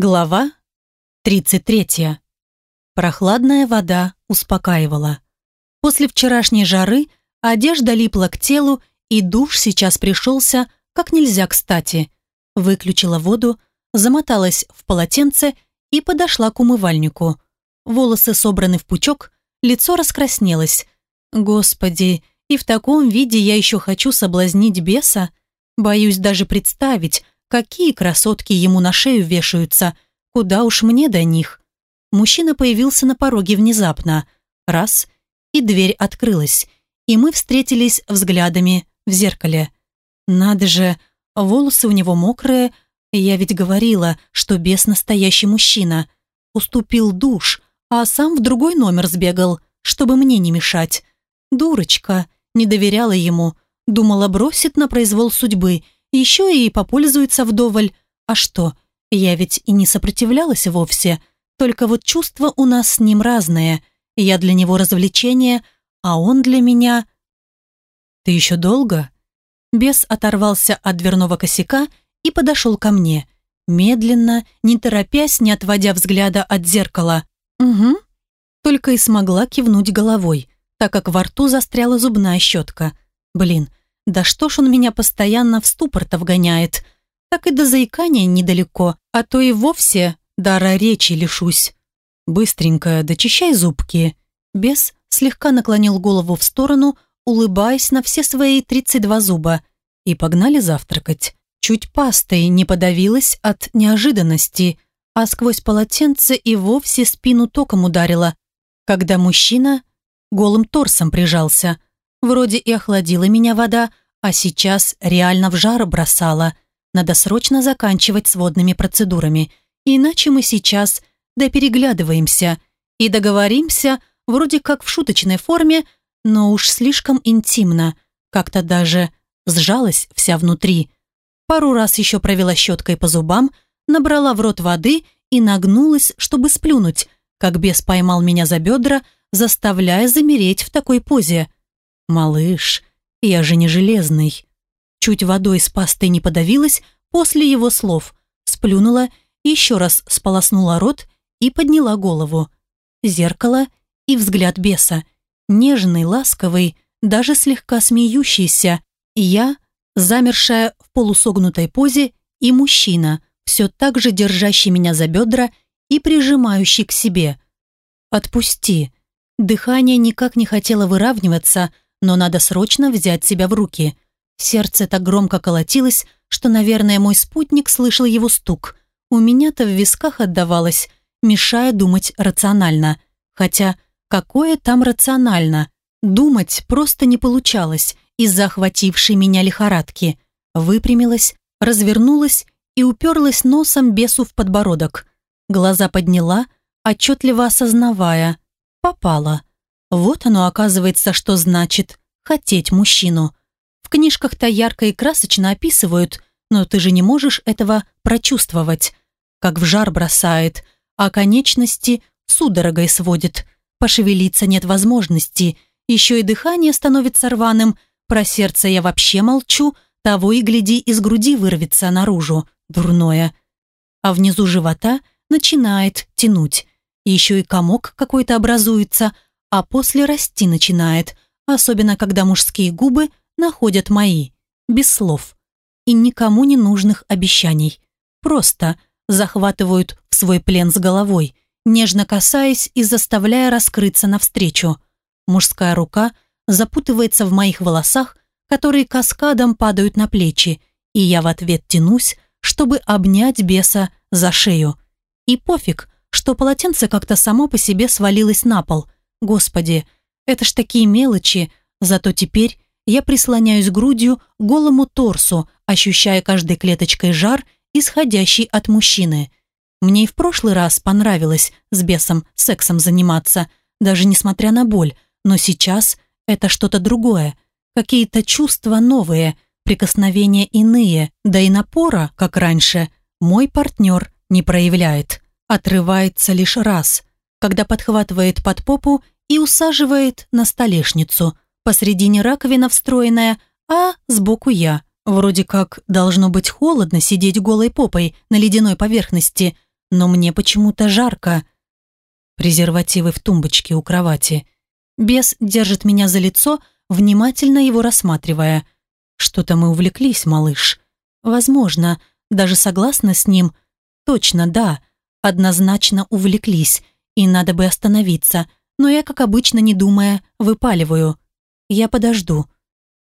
Глава 33. Прохладная вода успокаивала. После вчерашней жары одежда липла к телу, и душ сейчас пришелся как нельзя кстати. Выключила воду, замоталась в полотенце и подошла к умывальнику. Волосы собраны в пучок, лицо раскраснелось. Господи, и в таком виде я еще хочу соблазнить беса? Боюсь даже представить, Какие красотки ему на шею вешаются, куда уж мне до них. Мужчина появился на пороге внезапно. Раз, и дверь открылась, и мы встретились взглядами в зеркале. Надо же, волосы у него мокрые, я ведь говорила, что бес настоящий мужчина. Уступил душ, а сам в другой номер сбегал, чтобы мне не мешать. Дурочка, не доверяла ему, думала бросит на произвол судьбы – еще и попользуется вдоволь. А что, я ведь и не сопротивлялась вовсе, только вот чувства у нас с ним разные. Я для него развлечение, а он для меня... «Ты еще долго?» Бес оторвался от дверного косяка и подошел ко мне. Медленно, не торопясь, не отводя взгляда от зеркала. «Угу». Только и смогла кивнуть головой, так как во рту застряла зубная щетка. Блин, да что ж он меня постоянно в ступор-то вгоняет? Так и до заикания недалеко, а то и вовсе дара речи лишусь. Быстренько дочищай зубки. Бес слегка наклонил голову в сторону, улыбаясь на все свои 32 зуба. И погнали завтракать. Чуть пастой не подавилась от неожиданности, а сквозь полотенце и вовсе спину током ударила, когда мужчина голым торсом прижался – Вроде и охладила меня вода, а сейчас реально в жар бросала. Надо срочно заканчивать с водными процедурами, иначе мы сейчас допереглядываемся и договоримся вроде как в шуточной форме, но уж слишком интимно, как-то даже сжалась вся внутри. Пару раз еще провела щеткой по зубам, набрала в рот воды и нагнулась, чтобы сплюнуть, как бес поймал меня за бедра, заставляя замереть в такой позе – «Малыш, я же не железный». Чуть водой с пастой не подавилась после его слов, сплюнула, еще раз сполоснула рот и подняла голову. Зеркало и взгляд беса. Нежный, ласковый, даже слегка смеющийся. Я, замершая в полусогнутой позе, и мужчина, все так же держащий меня за бедра и прижимающий к себе. «Отпусти». Дыхание никак не хотело выравниваться, но надо срочно взять себя в руки. Сердце так громко колотилось, что, наверное, мой спутник слышал его стук. У меня-то в висках отдавалось, мешая думать рационально. Хотя, какое там рационально? Думать просто не получалось из-за охватившей меня лихорадки. Выпрямилась, развернулась и уперлась носом бесу в подбородок. Глаза подняла, отчетливо осознавая. Попала. Вот оно, оказывается, что значит «хотеть мужчину». В книжках-то ярко и красочно описывают, но ты же не можешь этого прочувствовать. Как в жар бросает, а конечности судорогой сводит. Пошевелиться нет возможности, еще и дыхание становится рваным, про сердце я вообще молчу, того и гляди из груди вырвется наружу, дурное. А внизу живота начинает тянуть. Еще и комок какой-то образуется – а после расти начинает, особенно когда мужские губы находят мои, без слов и никому не нужных обещаний. Просто захватывают в свой плен с головой, нежно касаясь и заставляя раскрыться навстречу. Мужская рука запутывается в моих волосах, которые каскадом падают на плечи, и я в ответ тянусь, чтобы обнять беса за шею. И пофиг, что полотенце как-то само по себе свалилось на пол – Господи, это ж такие мелочи, зато теперь я прислоняюсь грудью к голому торсу, ощущая каждой клеточкой жар, исходящий от мужчины. Мне и в прошлый раз понравилось с бесом сексом заниматься, даже несмотря на боль, но сейчас это что-то другое, какие-то чувства новые, прикосновения иные, да и напора, как раньше, мой партнер не проявляет, отрывается лишь раз – когда подхватывает под попу и усаживает на столешницу. Посредине раковина встроенная, а сбоку я. Вроде как должно быть холодно сидеть голой попой на ледяной поверхности, но мне почему-то жарко. Презервативы в тумбочке у кровати. Бес держит меня за лицо, внимательно его рассматривая. Что-то мы увлеклись, малыш. Возможно, даже согласна с ним. Точно, да, однозначно увлеклись, и надо бы остановиться, но я, как обычно, не думая, выпаливаю. Я подожду.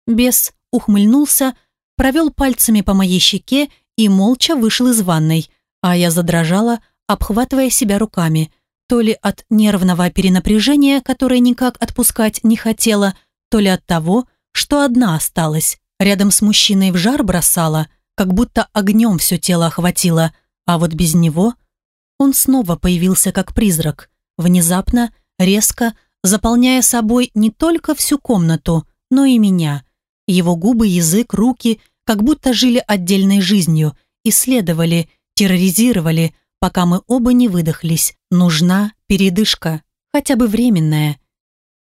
Бес ухмыльнулся, провел пальцами по моей щеке и молча вышел из ванной, а я задрожала, обхватывая себя руками, то ли от нервного перенапряжения, которое никак отпускать не хотела, то ли от того, что одна осталась, рядом с мужчиной в жар бросала, как будто огнем все тело охватило, а вот без него он снова появился как призрак, внезапно, резко, заполняя собой не только всю комнату, но и меня. Его губы, язык, руки как будто жили отдельной жизнью, исследовали, терроризировали, пока мы оба не выдохлись. Нужна передышка, хотя бы временная.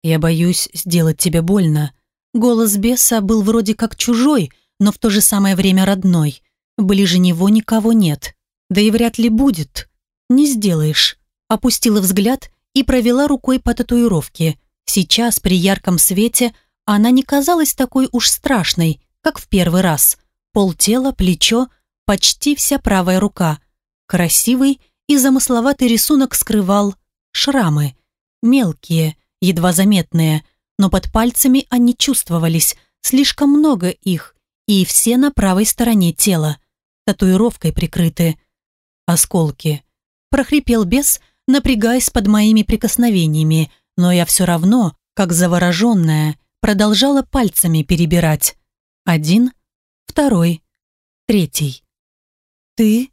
Я боюсь сделать тебе больно. Голос беса был вроде как чужой, но в то же самое время родной. Ближе него никого нет. Да и вряд ли будет. Не сделаешь. Опустила взгляд и провела рукой по татуировке. Сейчас, при ярком свете, она не казалась такой уж страшной, как в первый раз. Полтела, плечо, почти вся правая рука. Красивый и замысловатый рисунок скрывал шрамы. Мелкие, едва заметные, но под пальцами они чувствовались, слишком много их, и все на правой стороне тела, татуировкой прикрыты. Осколки. Прохрипел бес, напрягаясь под моими прикосновениями, но я все равно, как завороженная, продолжала пальцами перебирать. Один, второй, третий. «Ты?»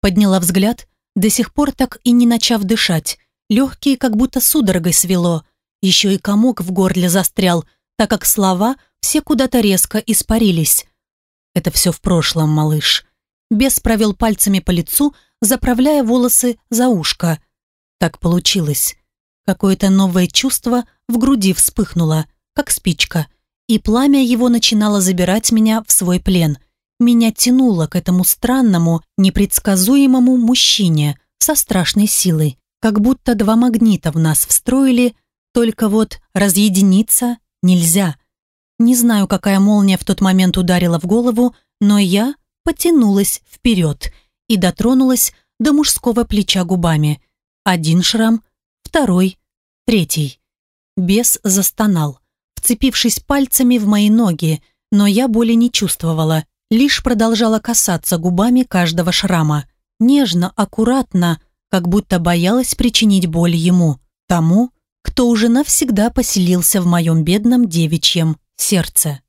Подняла взгляд, до сих пор так и не начав дышать. Легкие как будто судорогой свело. Еще и комок в горле застрял, так как слова все куда-то резко испарились. Это все в прошлом, малыш. Бес провел пальцами по лицу, заправляя волосы за ушко. Так получилось. Какое-то новое чувство в груди вспыхнуло, как спичка, и пламя его начинало забирать меня в свой плен. Меня тянуло к этому странному, непредсказуемому мужчине со страшной силой, как будто два магнита в нас встроили, только вот разъединиться нельзя. Не знаю, какая молния в тот момент ударила в голову, но я потянулась вперед и дотронулась до мужского плеча губами. Один шрам, второй, третий. Бес застонал, вцепившись пальцами в мои ноги, но я боли не чувствовала, лишь продолжала касаться губами каждого шрама. Нежно, аккуратно, как будто боялась причинить боль ему, тому, кто уже навсегда поселился в моем бедном девичьем сердце.